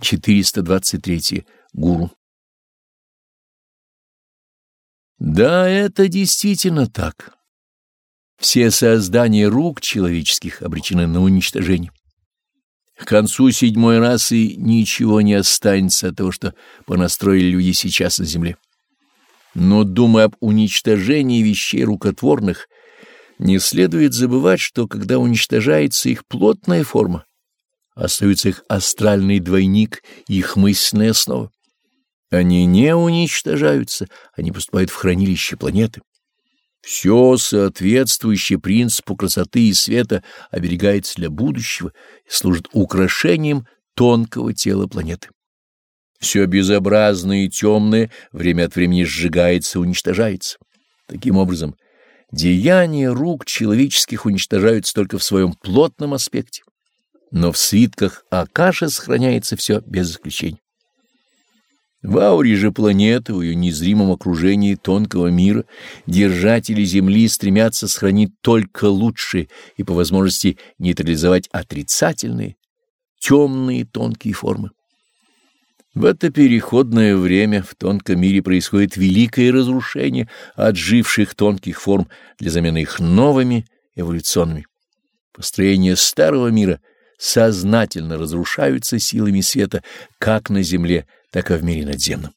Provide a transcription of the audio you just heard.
423. Гуру. Да, это действительно так. Все создания рук человеческих обречены на уничтожение. К концу седьмой расы ничего не останется от того, что понастроили люди сейчас на земле. Но, думая об уничтожении вещей рукотворных, не следует забывать, что когда уничтожается их плотная форма, остается их астральный двойник и их мысленная основа. Они не уничтожаются, они поступают в хранилище планеты. Все соответствующее принципу красоты и света оберегается для будущего и служит украшением тонкого тела планеты. Все безобразное и темное время от времени сжигается и уничтожается. Таким образом, деяния рук человеческих уничтожаются только в своем плотном аспекте, но в свитках Акаши сохраняется все без исключения. В ауре же планеты, в ее незримом окружении тонкого мира, держатели Земли стремятся сохранить только лучшие и, по возможности, нейтрализовать отрицательные, темные тонкие формы. В это переходное время в тонком мире происходит великое разрушение отживших тонких форм для замены их новыми эволюционными. Построение старого мира сознательно разрушаются силами света как на Земле, так и в мире надземном.